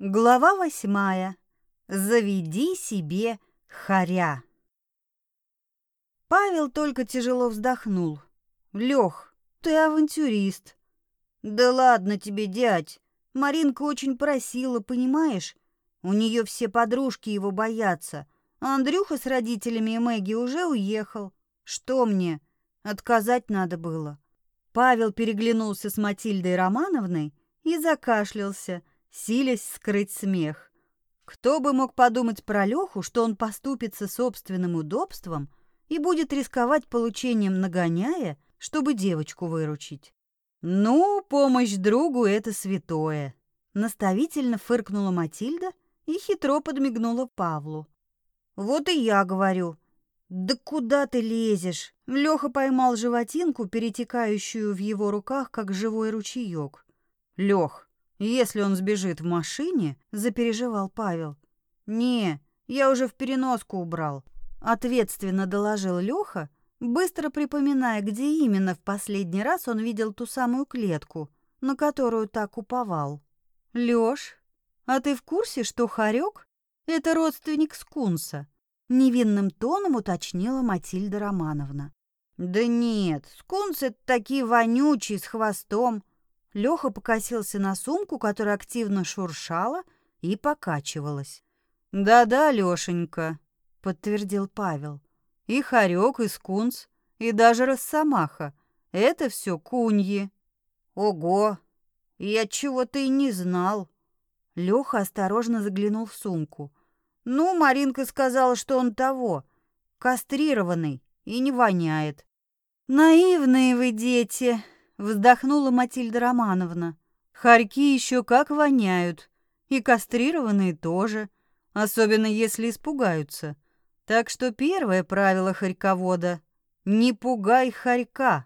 Глава восьмая. Заведи себе хоря. Павел только тяжело вздохнул. Лех, ты авантюрист. Да ладно тебе, дядь. Маринка очень просила, понимаешь? У нее все подружки его боятся. Андрюха с родителями и Мэгги уже уехал. Что мне? Отказать надо было. Павел переглянулся с Матильдой Романовной и закашлялся, силясь скрыть смех. Кто бы мог подумать про Леху, что он поступится собственным удобством и будет рисковать получением нагоняя, чтобы девочку выручить. Ну, помощь другу это святое, наставительно фыркнула Матильда и хитро подмигнула Павлу. Вот и я говорю. Да куда ты лезешь? Леха поймал животинку, перетекающую в его руках, как живой ручеек. Лех, если он сбежит в машине, запереживал Павел. Не, я уже в переноску убрал, ответственно доложил Леха, быстро припоминая, где именно в последний раз он видел ту самую клетку, на которую так уповал. Лёш, а ты в курсе, что хорек — это родственник скунса? Невинным тоном уточнила Матильда Романовна. Да нет, скунс это такие вонючие с хвостом. Леха покосился на сумку, которая активно шуршала и покачивалась. «Да-да, Лешенька», — подтвердил Павел. «И хорек, и скунс, и даже росомаха. Это все куньи». «Ого! Я чего-то и не знал». Леха осторожно заглянул в сумку. «Ну, Маринка сказала, что он того, кастрированный и не воняет». «Наивные вы дети!» Вздохнула Матильда Романовна. Хорьки еще как воняют, и кастрированные тоже, особенно если испугаются. Так что первое правило хорьковода — не пугай хорька,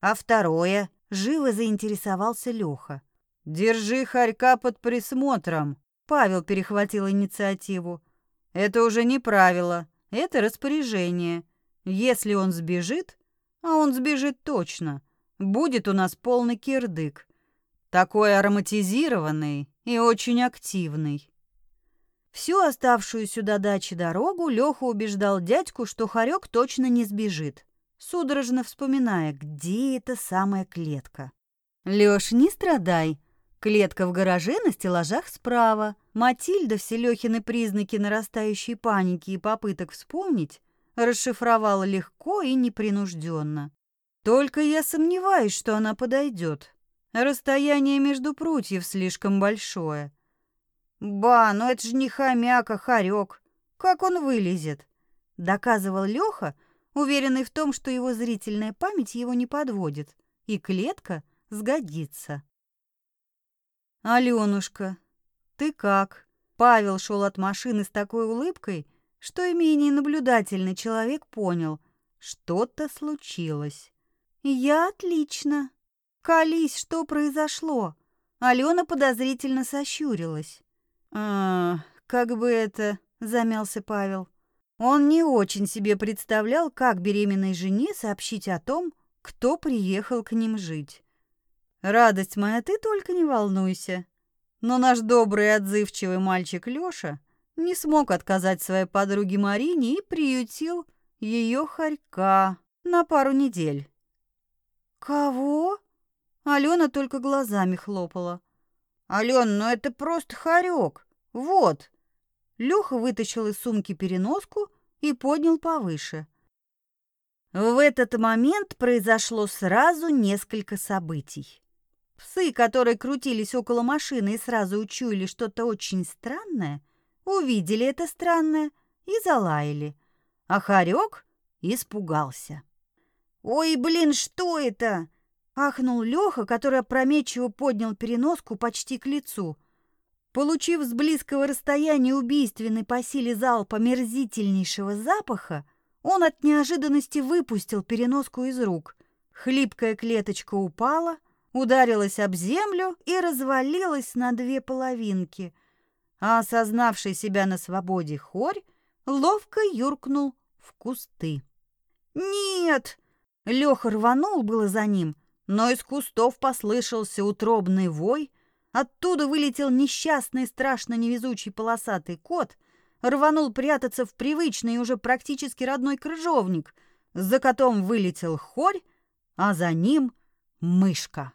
а второе — живо заинтересовался Леха. «Держи хорька под присмотром», — Павел перехватил инициативу. «Это уже не правило, это распоряжение. Если он сбежит, а он сбежит точно, будет у нас полный кирдык. Такой ароматизированный и очень активный. Всю оставшуюся до дачи дорогу Леха убеждал дядьку, что хорек точно не сбежит, судорожно вспоминая, где эта самая клетка. «Лёш, не страдай. Клетка в гараже на стеллажах справа. Матильда все Лёхины признаки нарастающей паники и попыток вспомнить расшифровала легко и непринужденно. Только я сомневаюсь, что она подойдет. Расстояние между прутьев слишком большое. Ба, ну это же не хомяк, а хорек. Как он вылезет? Доказывал Леха, уверенный в том, что его зрительная память его не подводит, и клетка сгодится. Алёнушка, ты как? Павел шел от машины с такой улыбкой, что и менее наблюдательный человек понял, что-то случилось. «Я отлично. Колись, что произошло?» Алена подозрительно сощурилась. «А, как бы это...» — замялся Павел. Он не очень себе представлял, как беременной жене сообщить о том, кто приехал к ним жить. «Радость моя, ты только не волнуйся». Но наш добрый и отзывчивый мальчик Лёша не смог отказать своей подруге Марине и приютил ее хорька на пару недель. «Кого?» Алена только глазами хлопала. «Ален, ну это просто хорек. Вот!» Леха вытащил из сумки переноску и поднял повыше. В этот момент произошло сразу несколько событий. Псы, которые крутились около машины и сразу учуяли что-то очень странное, увидели это странное и залаяли, а хорек испугался. «Ой, блин, что это?» — ахнул Леха, который опрометчиво поднял переноску почти к лицу. Получив с близкого расстояния убийственный по силе залпа мерзительнейшего запаха, он от неожиданности выпустил переноску из рук. Хлипкая клеточка упала, ударилась об землю и развалилась на две половинки, а осознавший себя на свободе хорь ловко юркнул в кусты. «Нет!» Леха рванул было за ним, но из кустов послышался утробный вой, Оттуда вылетел несчастный, страшно невезучий полосатый кот, рванул прятаться в привычный уже практически родной крыжовник. За котом вылетел хорь, а за ним мышка.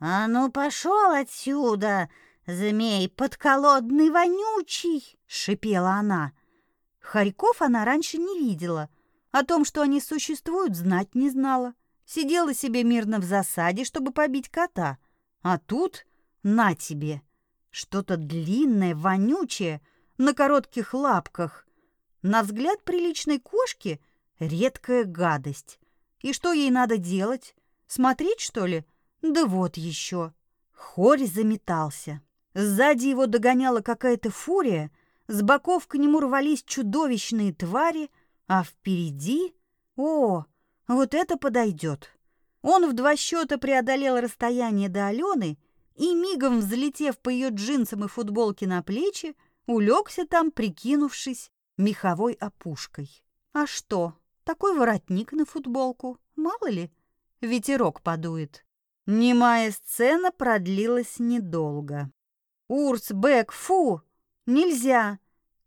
«А ну пошел отсюда, змей подколодный вонючий!» — шипела она. Хорьков она раньше не видела, о том, что они существуют, знать не знала. Сидела себе мирно в засаде, чтобы побить кота, а тут на тебе! Что-то длинное, вонючее, на коротких лапках. На взгляд приличной кошки редкая гадость. И что ей надо делать? Смотреть, что ли? Да вот еще. Хорь заметался. Сзади его догоняла какая-то фурия, с боков к нему рвались чудовищные твари, а впереди... О, вот это подойдет. Он в два счета преодолел расстояние до Алены и, мигом взлетев по ее джинсам и футболке на плечи, улегся там, прикинувшись меховой опушкой. А что, такой воротник на футболку, мало ли, ветерок подует. Немая сцена продлилась недолго. «Урс, Бэк, фу! Нельзя!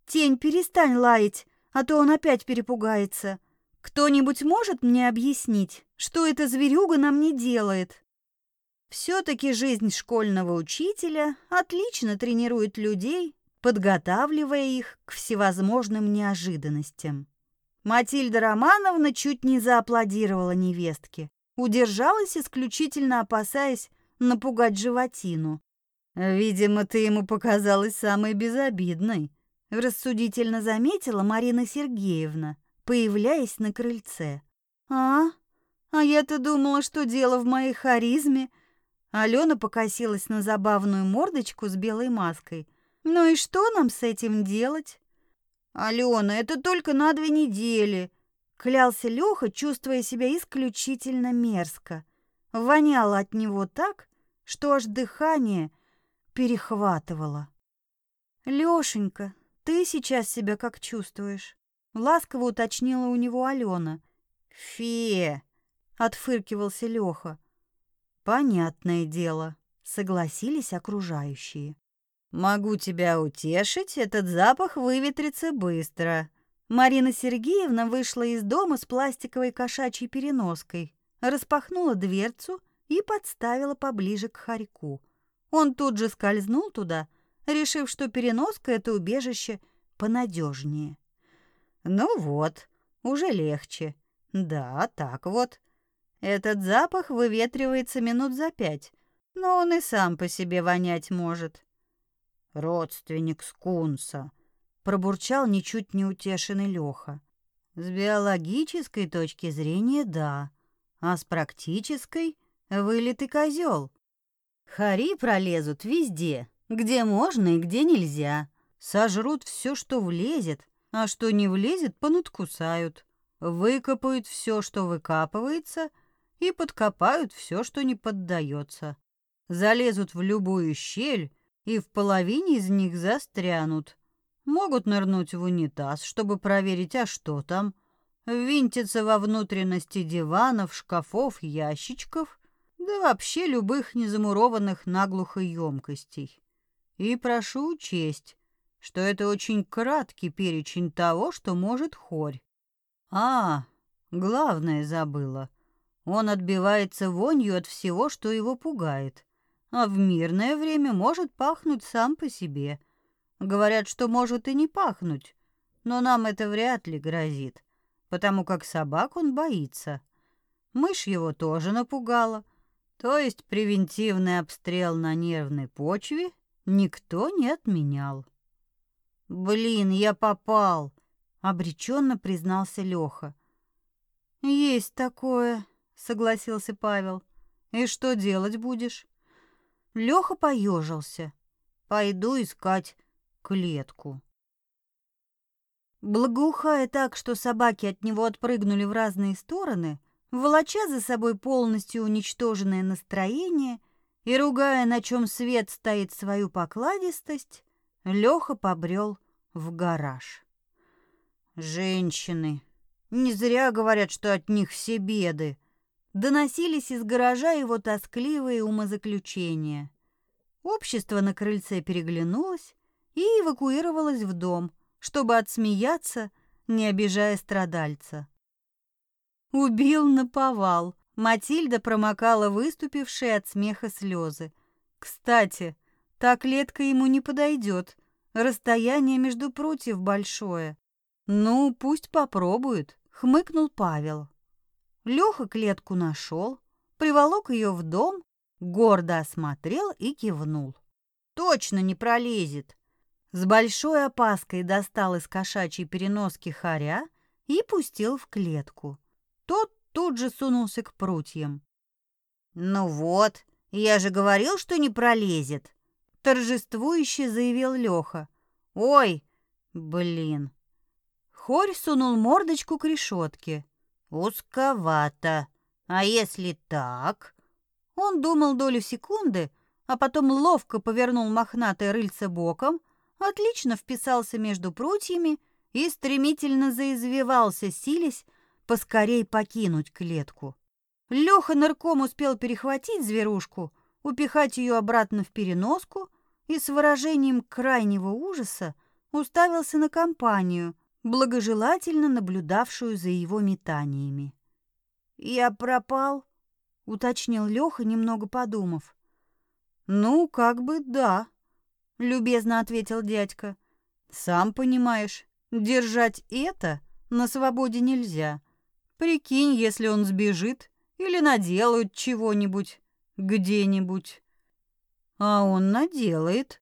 Тень, перестань лаять, а то он опять перепугается. Кто-нибудь может мне объяснить, что эта зверюга нам не делает?» Все-таки жизнь школьного учителя отлично тренирует людей, подготавливая их к всевозможным неожиданностям. Матильда Романовна чуть не зааплодировала невестке, удержалась исключительно опасаясь напугать животину. «Видимо, ты ему показалась самой безобидной», — рассудительно заметила Марина Сергеевна, появляясь на крыльце. «А? А я-то думала, что дело в моей харизме», — Алена покосилась на забавную мордочку с белой маской. «Ну и что нам с этим делать?» «Алена, это только на две недели», — клялся Леха, чувствуя себя исключительно мерзко. Воняло от него так, что аж дыхание перехватывало. «Лешенька, ты сейчас себя как чувствуешь?» — ласково уточнила у него Алена. «Фе!» — отфыркивался Леха. Понятное дело, согласились окружающие. Могу тебя утешить, этот запах выветрится быстро. Марина Сергеевна вышла из дома с пластиковой кошачьей переноской, распахнула дверцу и подставила поближе к хорьку. Он тут же скользнул туда, решив, что переноска это убежище понадежнее. Ну вот, уже легче. Да, так вот. Этот запах выветривается минут за пять, но он и сам по себе вонять может. Родственник скунса, пробурчал ничуть не утешенный Леха. С биологической точки зрения да, а с практической вылитый козел. Хари пролезут везде, где можно и где нельзя. Сожрут все, что влезет, а что не влезет, понадкусают. Выкопают все, что выкапывается — и подкопают все, что не поддается. Залезут в любую щель и в половине из них застрянут. Могут нырнуть в унитаз, чтобы проверить, а что там. Винтиться во внутренности диванов, шкафов, ящичков, да вообще любых незамурованных наглухо емкостей. И прошу учесть, что это очень краткий перечень того, что может хорь. А, главное забыла. Он отбивается вонью от всего, что его пугает, а в мирное время может пахнуть сам по себе. Говорят, что может и не пахнуть, но нам это вряд ли грозит, потому как собак он боится. Мышь его тоже напугала, то есть превентивный обстрел на нервной почве никто не отменял. «Блин, я попал!» — обреченно признался Леха. «Есть такое», согласился Павел. И что делать будешь? Леха поежился. Пойду искать клетку. Благоухая так, что собаки от него отпрыгнули в разные стороны, волоча за собой полностью уничтоженное настроение и ругая, на чем свет стоит свою покладистость, Леха побрел в гараж. Женщины. Не зря говорят, что от них все беды доносились из гаража его тоскливые умозаключения. Общество на крыльце переглянулось и эвакуировалось в дом, чтобы отсмеяться, не обижая страдальца. Убил наповал. Матильда промокала выступившие от смеха слезы. Кстати, та клетка ему не подойдет. Расстояние между прутьев большое. Ну, пусть попробует, хмыкнул Павел. Леха клетку нашел, приволок ее в дом, гордо осмотрел и кивнул. Точно не пролезет. С большой опаской достал из кошачьей переноски хоря и пустил в клетку. Тот тут же сунулся к прутьям. «Ну вот, я же говорил, что не пролезет!» Торжествующе заявил Леха. «Ой, блин!» Хорь сунул мордочку к решетке. «Узковато. А если так?» Он думал долю секунды, а потом ловко повернул мохнатое рыльце боком, отлично вписался между прутьями и стремительно заизвивался, силясь поскорей покинуть клетку. Леха нырком успел перехватить зверушку, упихать ее обратно в переноску и с выражением крайнего ужаса уставился на компанию, благожелательно наблюдавшую за его метаниями. «Я пропал?» — уточнил Леха, немного подумав. «Ну, как бы да», — любезно ответил дядька. «Сам понимаешь, держать это на свободе нельзя. Прикинь, если он сбежит или наделают чего-нибудь где-нибудь. А он наделает.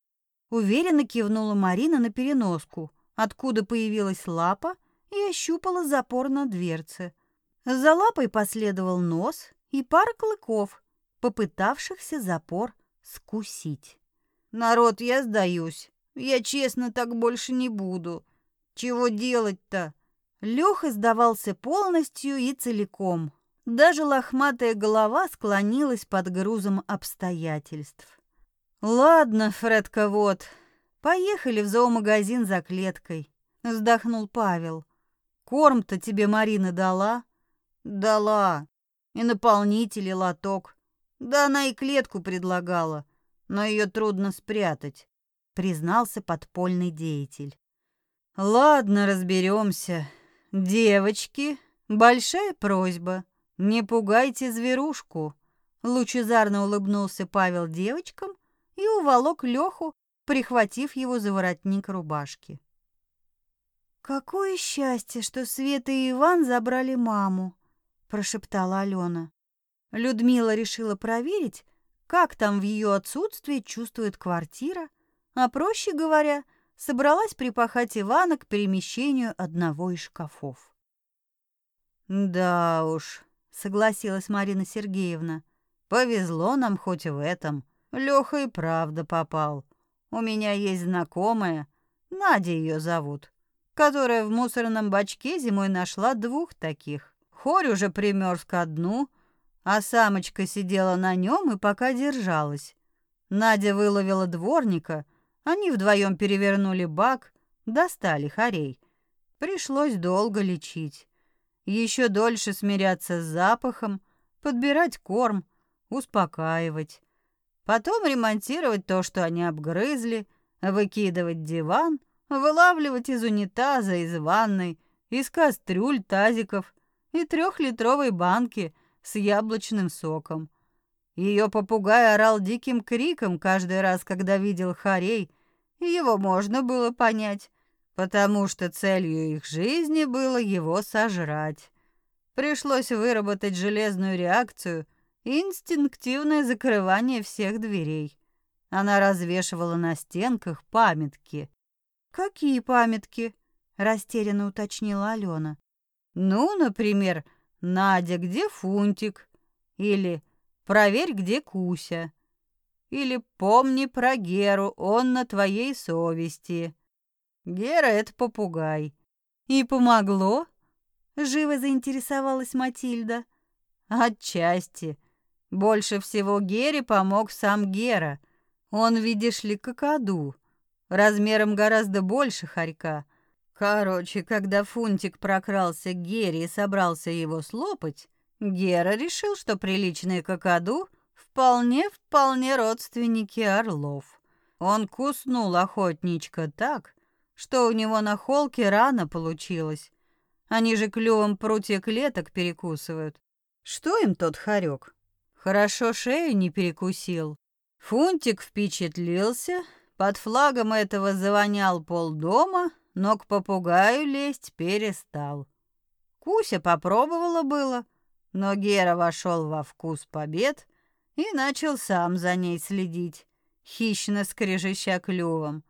Уверенно кивнула Марина на переноску, откуда появилась лапа и ощупала запор на дверце. За лапой последовал нос и пара клыков, попытавшихся запор скусить. «Народ, я сдаюсь. Я честно так больше не буду. Чего делать-то?» Леха сдавался полностью и целиком. Даже лохматая голова склонилась под грузом обстоятельств. «Ладно, Фредка, вот, поехали в зоомагазин за клеткой», — вздохнул Павел. «Корм-то тебе Марина дала?» «Дала. И наполнитель, и лоток. Да она и клетку предлагала, но ее трудно спрятать», — признался подпольный деятель. «Ладно, разберемся. «Девочки, большая просьба, не пугайте зверушку!» Лучезарно улыбнулся Павел девочкам и уволок Леху, прихватив его за воротник рубашки. «Какое счастье, что Света и Иван забрали маму!» – прошептала Алена. Людмила решила проверить, как там в ее отсутствии чувствует квартира, а, проще говоря, – собралась припахать Ивана к перемещению одного из шкафов. «Да уж», — согласилась Марина Сергеевна, — «повезло нам хоть в этом. Лёха и правда попал. У меня есть знакомая, Надя ее зовут, которая в мусорном бачке зимой нашла двух таких. Хорь уже примёрз ко дну, а самочка сидела на нем и пока держалась. Надя выловила дворника — они вдвоем перевернули бак, достали хорей. Пришлось долго лечить. Еще дольше смиряться с запахом, подбирать корм, успокаивать. Потом ремонтировать то, что они обгрызли, выкидывать диван, вылавливать из унитаза, из ванной, из кастрюль, тазиков и трехлитровой банки с яблочным соком. Ее попугай орал диким криком каждый раз, когда видел хорей, и его можно было понять, потому что целью их жизни было его сожрать. Пришлось выработать железную реакцию и инстинктивное закрывание всех дверей. Она развешивала на стенках памятки. «Какие памятки?» — растерянно уточнила Алена. «Ну, например, Надя, где Фунтик?» Или Проверь, где Куся. Или помни про Геру, он на твоей совести. Гера — это попугай. И помогло? Живо заинтересовалась Матильда. Отчасти. Больше всего Гере помог сам Гера. Он, видишь ли, какаду. Размером гораздо больше хорька. Короче, когда Фунтик прокрался к Гере и собрался его слопать, Гера решил, что приличный какаду вполне-вполне родственники орлов. Он куснул охотничка так, что у него на холке рана получилась. Они же клювом прутья клеток перекусывают. Что им тот хорек? Хорошо шею не перекусил. Фунтик впечатлился, под флагом этого завонял полдома, но к попугаю лезть перестал. Куся попробовала было, но Гера вошел во вкус побед и начал сам за ней следить, хищно скрежеща клювом.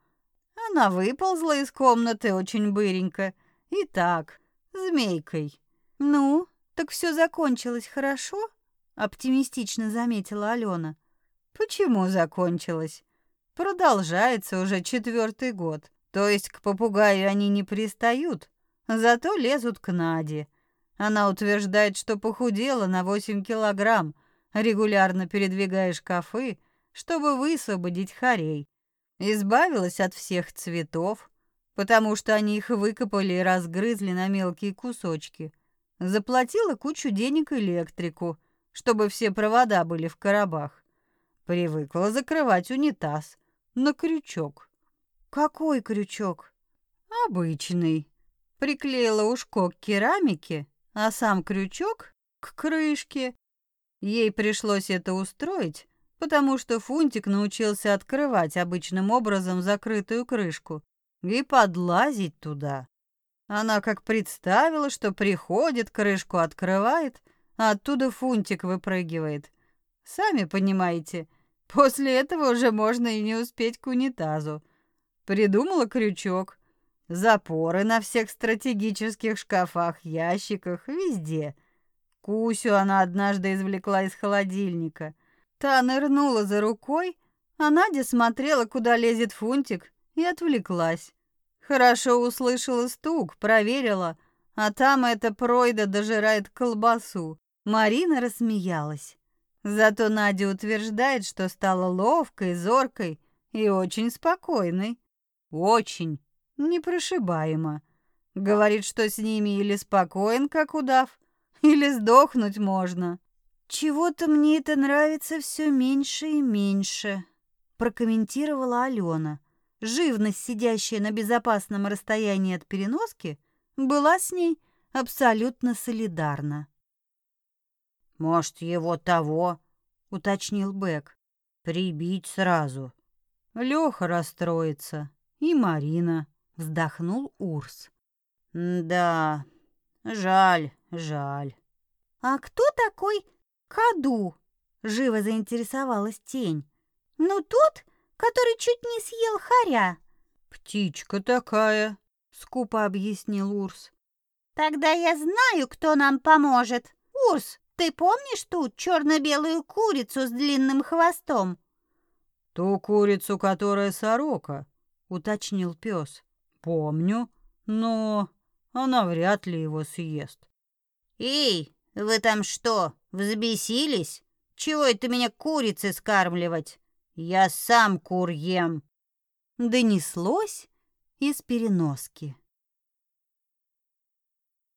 Она выползла из комнаты очень быренько и так, змейкой. «Ну, так все закончилось хорошо?» — оптимистично заметила Алена. «Почему закончилось? Продолжается уже четвертый год. То есть к попугаю они не пристают, зато лезут к Наде. Она утверждает, что похудела на 8 килограмм, регулярно передвигая шкафы, чтобы высвободить хорей. Избавилась от всех цветов, потому что они их выкопали и разгрызли на мелкие кусочки. Заплатила кучу денег электрику, чтобы все провода были в коробах. Привыкла закрывать унитаз на крючок. Какой крючок? Обычный. Приклеила ушко к керамике, а сам крючок к крышке. Ей пришлось это устроить, потому что Фунтик научился открывать обычным образом закрытую крышку и подлазить туда. Она как представила, что приходит, крышку открывает, а оттуда Фунтик выпрыгивает. Сами понимаете, после этого уже можно и не успеть к унитазу. Придумала крючок, запоры на всех стратегических шкафах, ящиках, везде. Кусю она однажды извлекла из холодильника. Та нырнула за рукой, а Надя смотрела, куда лезет Фунтик, и отвлеклась. Хорошо услышала стук, проверила, а там эта пройда дожирает колбасу. Марина рассмеялась. Зато Надя утверждает, что стала ловкой, зоркой и очень спокойной. Очень непрошибаемо. Говорит, что с ними или спокоен, как удав, или сдохнуть можно. «Чего-то мне это нравится все меньше и меньше», — прокомментировала Алена. Живность, сидящая на безопасном расстоянии от переноски, была с ней абсолютно солидарна. «Может, его того?» — уточнил Бэк. «Прибить сразу». Лёха расстроится. И Марина. Вздохнул Урс. «Да, жаль, жаль». «А кто такой Каду?» — живо заинтересовалась тень. «Ну тот, который чуть не съел харя». «Птичка такая», — скупо объяснил Урс. «Тогда я знаю, кто нам поможет. Урс, ты помнишь ту черно-белую курицу с длинным хвостом?» «Ту курицу, которая сорока», — уточнил пес. «Помню, но она вряд ли его съест». «Эй, вы там что, взбесились? Чего это меня курицы скармливать? Я сам кур ем!» Донеслось из переноски.